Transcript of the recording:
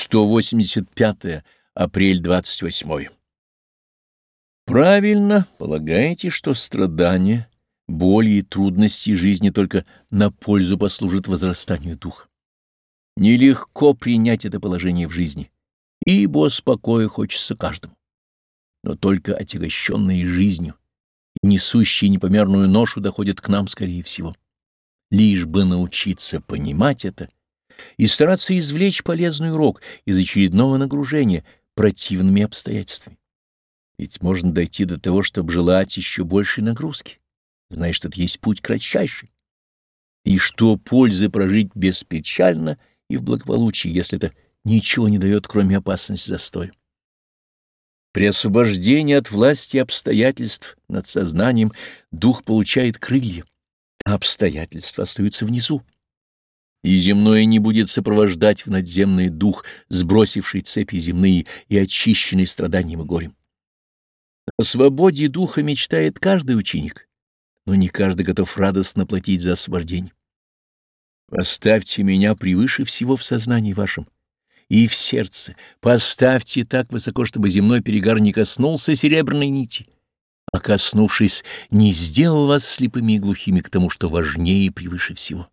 185 апрель 28 Правильно полагаете, что страдания, боли и трудности жизни только на пользу послужат возрастанию духа. Нелегко принять это положение в жизни, ибо спокоя хочется каждому. Но только отягощенные жизнью и несущие непомерную ношу доходят к нам, скорее всего. Лишь бы научиться понимать это и стараться извлечь полезный урок из очередного нагружения противными обстоятельствами. Ведь можно дойти до того, чтобы желать еще большей нагрузки, что это есть путь кратчайший, и что пользы прожить беспечально и в благополучии, если это ничего не дает, кроме опасности застоя. При освобождении от власти обстоятельств над сознанием дух получает крылья, а обстоятельства остаются внизу. И земное не будет сопровождать в надземный дух, сбросивший цепи земные и очищенный страданием и горем. О свободе духа мечтает каждый ученик, но не каждый готов радостно платить за освобождение. Поставьте меня превыше всего в сознании вашем и в сердце. Поставьте так высоко, чтобы земной перегар не коснулся серебряной нити, а коснувшись, не сделал вас слепыми и глухими к тому, что важнее и превыше всего.